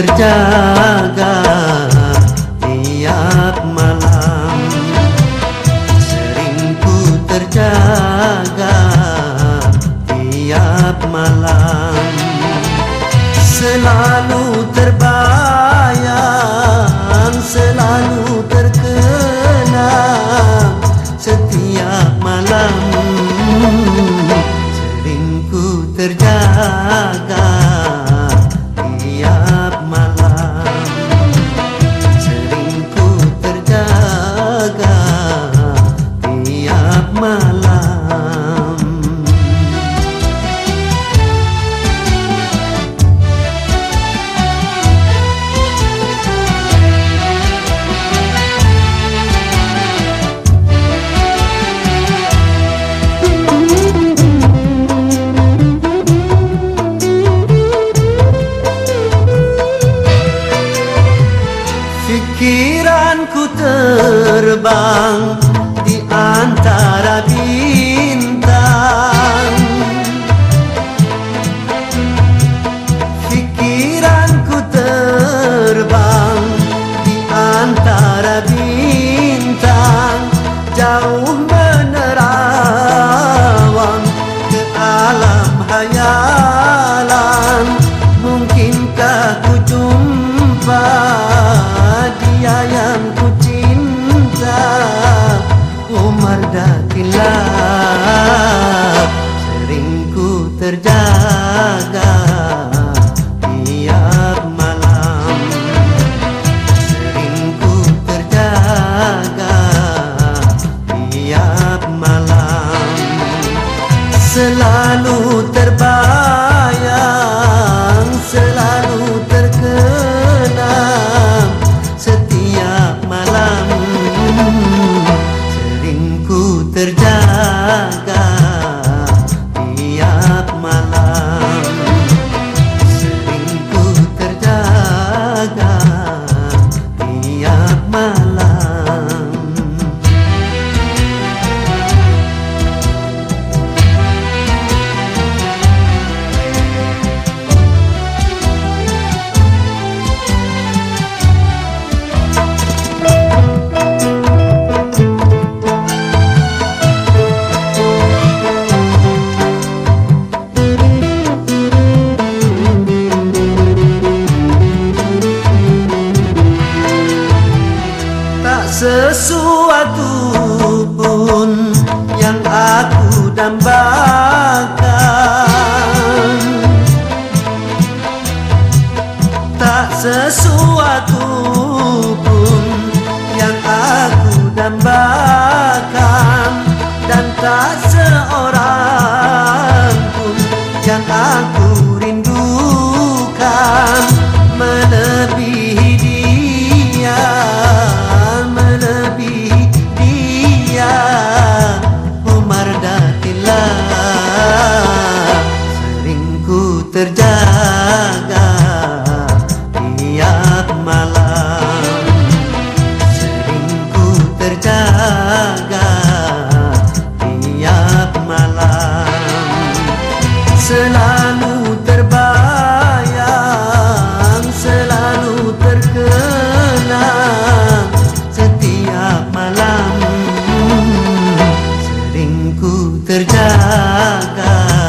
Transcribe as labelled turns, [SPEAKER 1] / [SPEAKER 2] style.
[SPEAKER 1] Terjaga tiap malam. Sering ku terjaga tiap malam. Selalu terbayang, Pikiranku terbang di antara bintang Selalu sesuatu pun yang aku dambakan. Tak sesuatu pun yang aku dambakan dan tak Terjaga tiap malam. Selalu terbayang selalu terkenang setiap malam. Seringku terjaga.